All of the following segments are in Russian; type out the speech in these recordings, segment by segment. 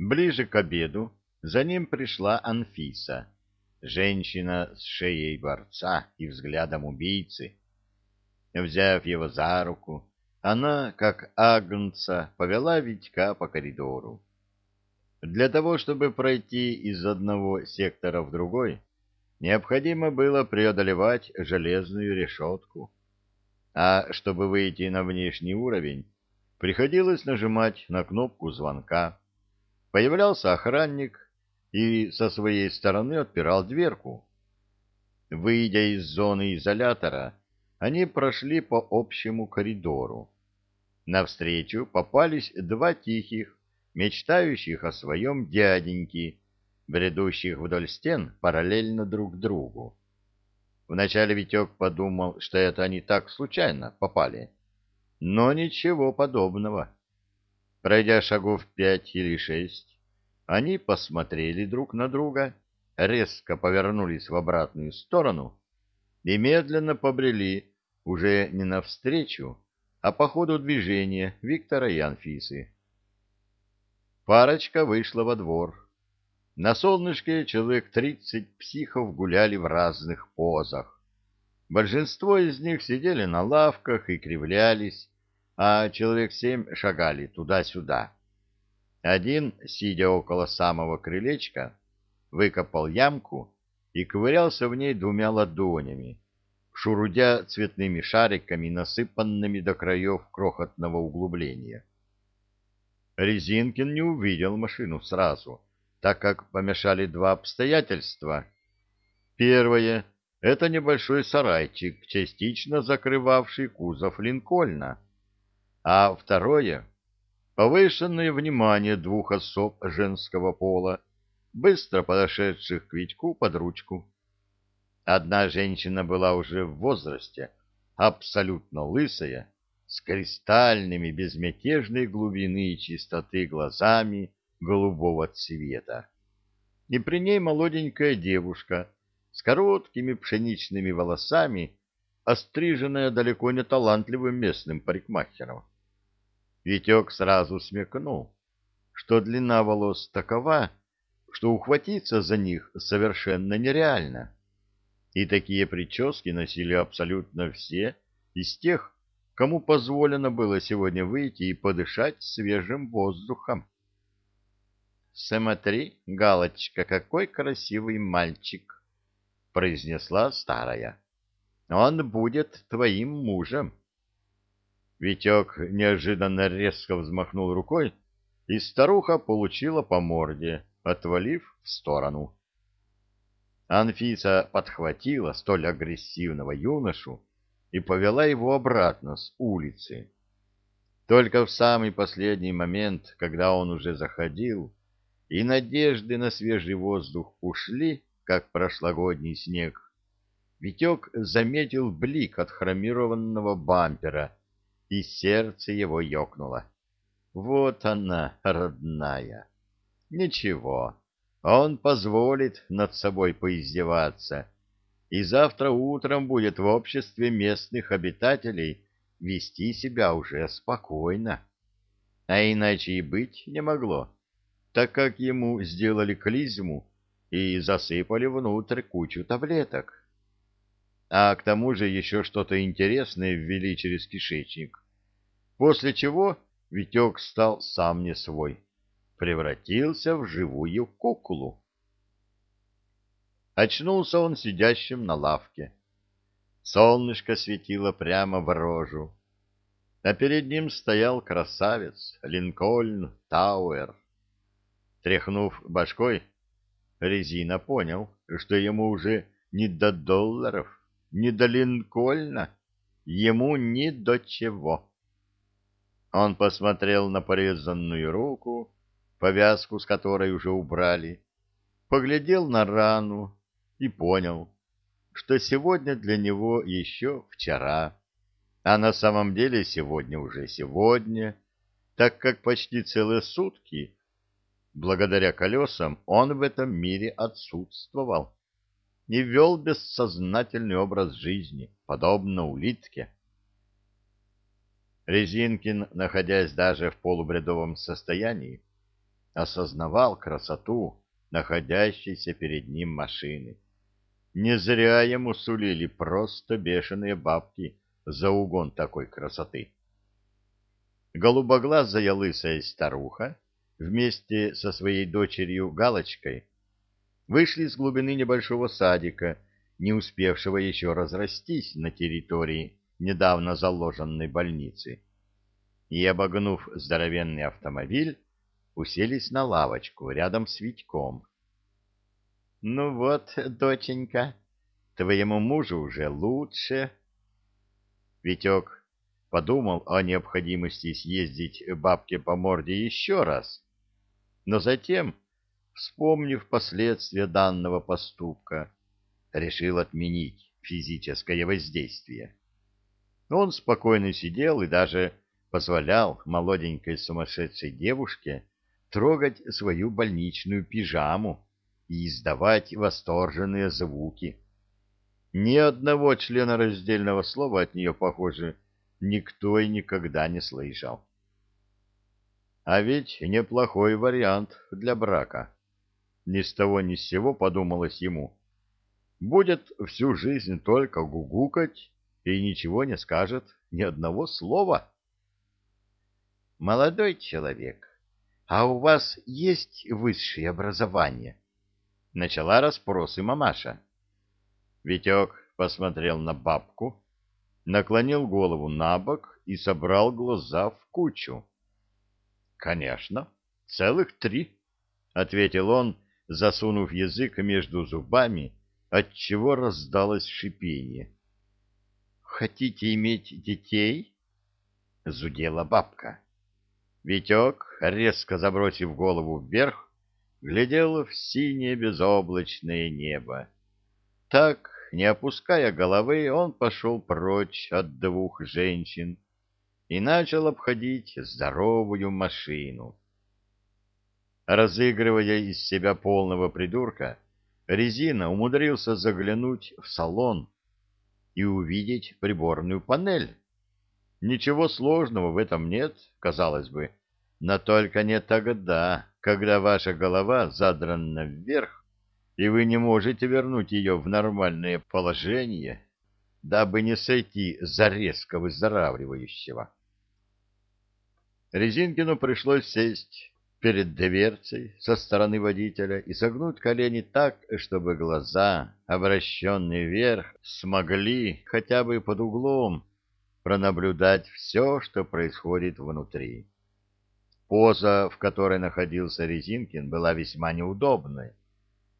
Ближе к обеду за ним пришла Анфиса, женщина с шеей борца и взглядом убийцы. Взяв его за руку, она, как агнца, повела Витька по коридору. Для того, чтобы пройти из одного сектора в другой, необходимо было преодолевать железную решетку. А чтобы выйти на внешний уровень, приходилось нажимать на кнопку звонка. Появлялся охранник и со своей стороны отпирал дверку. Выйдя из зоны изолятора, они прошли по общему коридору. Навстречу попались два тихих, мечтающих о своем дяденьке, бредущих вдоль стен параллельно друг другу. Вначале Витек подумал, что это они так случайно попали. Но ничего подобного. Пройдя шагов пять или шесть, они посмотрели друг на друга, резко повернулись в обратную сторону и медленно побрели уже не навстречу, а по ходу движения Виктора и Анфисы. Парочка вышла во двор. На солнышке человек тридцать психов гуляли в разных позах. Большинство из них сидели на лавках и кривлялись, а человек семь шагали туда-сюда. Один, сидя около самого крылечка, выкопал ямку и ковырялся в ней двумя ладонями, шурудя цветными шариками, насыпанными до краев крохотного углубления. Резинкин не увидел машину сразу, так как помешали два обстоятельства. Первое — это небольшой сарайчик, частично закрывавший кузов Линкольна. А второе — повышенное внимание двух особ женского пола, быстро подошедших к Витьку под ручку. Одна женщина была уже в возрасте, абсолютно лысая, с кристальными безмятежной глубины и чистоты глазами голубого цвета. И при ней молоденькая девушка с короткими пшеничными волосами, остриженная далеко не талантливым местным парикмахером. Витек сразу смекнул, что длина волос такова, что ухватиться за них совершенно нереально. И такие прически носили абсолютно все из тех, кому позволено было сегодня выйти и подышать свежим воздухом. «Смотри, Галочка, какой красивый мальчик!» — произнесла старая. «Он будет твоим мужем». Витек неожиданно резко взмахнул рукой, и старуха получила по морде, отвалив в сторону. Анфиса подхватила столь агрессивного юношу, и повела его обратно с улицы. Только в самый последний момент, когда он уже заходил, и надежды на свежий воздух ушли, как прошлогодний снег, Витек заметил блик от хромированного бампера, и сердце его ёкнуло. Вот она, родная. Ничего, он позволит над собой поиздеваться, и завтра утром будет в обществе местных обитателей вести себя уже спокойно. А иначе и быть не могло, так как ему сделали клизму и засыпали внутрь кучу таблеток. А к тому же еще что-то интересное ввели через кишечник, после чего Витек стал сам не свой, превратился в живую куклу. Очнулся он сидящим на лавке. Солнышко светило прямо в рожу, а перед ним стоял красавец Линкольн Тауэр. Тряхнув башкой, Резина понял, что ему уже не до долларов, не до Линкольна, ему ни до чего. Он посмотрел на порезанную руку, повязку с которой уже убрали, поглядел на рану, и понял, что сегодня для него еще вчера, а на самом деле сегодня уже сегодня, так как почти целые сутки, благодаря колесам, он в этом мире отсутствовал и вел бессознательный образ жизни, подобно улитке. Резинкин, находясь даже в полубредовом состоянии, осознавал красоту находящейся перед ним машины. Не зря ему сулили просто бешеные бабки за угон такой красоты. Голубоглазая лысая старуха вместе со своей дочерью Галочкой вышли из глубины небольшого садика, не успевшего еще разрастись на территории недавно заложенной больницы, и, обогнув здоровенный автомобиль, уселись на лавочку рядом с Витьком. — Ну вот, доченька, твоему мужу уже лучше. Витек подумал о необходимости съездить бабке по морде еще раз, но затем, вспомнив последствия данного поступка, решил отменить физическое воздействие. Он спокойно сидел и даже позволял молоденькой сумасшедшей девушке трогать свою больничную пижаму и издавать восторженные звуки. Ни одного члена раздельного слова от нее, похоже, никто и никогда не слышал. А ведь неплохой вариант для брака. Ни с того ни с сего подумалось ему. Будет всю жизнь только гугукать и ничего не скажет, ни одного слова. Молодой человек, а у вас есть высшее образование? Начала расспросы мамаша. Витек посмотрел на бабку, наклонил голову на бок и собрал глаза в кучу. — Конечно, целых три, — ответил он, засунув язык между зубами, отчего раздалось шипение. — Хотите иметь детей? — зудела бабка. Витек, резко забросив голову вверх, глядел в синее безоблачное небо. Так, не опуская головы, он пошел прочь от двух женщин и начал обходить здоровую машину. Разыгрывая из себя полного придурка, Резина умудрился заглянуть в салон и увидеть приборную панель. Ничего сложного в этом нет, казалось бы, но только не тогда, когда ваша голова задрана вверх, и вы не можете вернуть ее в нормальное положение, дабы не сойти за резко выздоравливающего. Резинкину пришлось сесть перед дверцей со стороны водителя и согнуть колени так, чтобы глаза, обращенные вверх, смогли хотя бы под углом пронаблюдать все, что происходит внутри. Поза, в которой находился Резинкин, была весьма неудобной.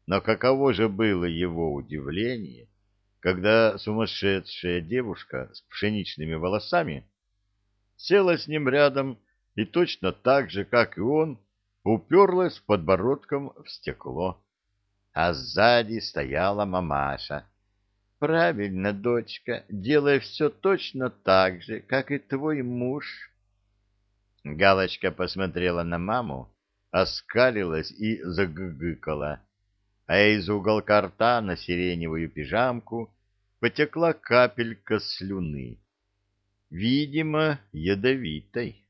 Но каково же было его удивление, когда сумасшедшая девушка с пшеничными волосами села с ним рядом и точно так же, как и он, уперлась подбородком в стекло. А сзади стояла мамаша, Правильно, дочка, делай все точно так же, как и твой муж. Галочка посмотрела на маму, оскалилась и загыгыкала, а из уголка рта на сиреневую пижамку потекла капелька слюны. Видимо, ядовитой.